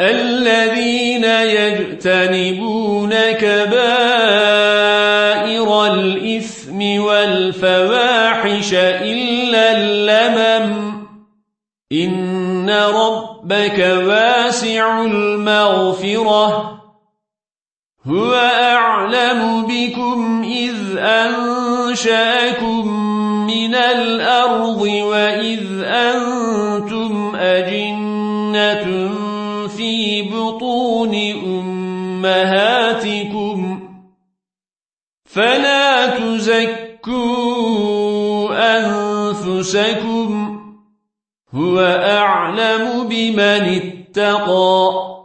الذين يجتنبون كبائر الإثم والفواحش إلا اللمم. إن ربك واسع المغفرة. هو أعلم بكم إذ أنشأكم من الأرض وإذ أنتم أجنة. في بطون أمهاتكم فلا تزكوا أنفسكم هو أعلم بمن اتقى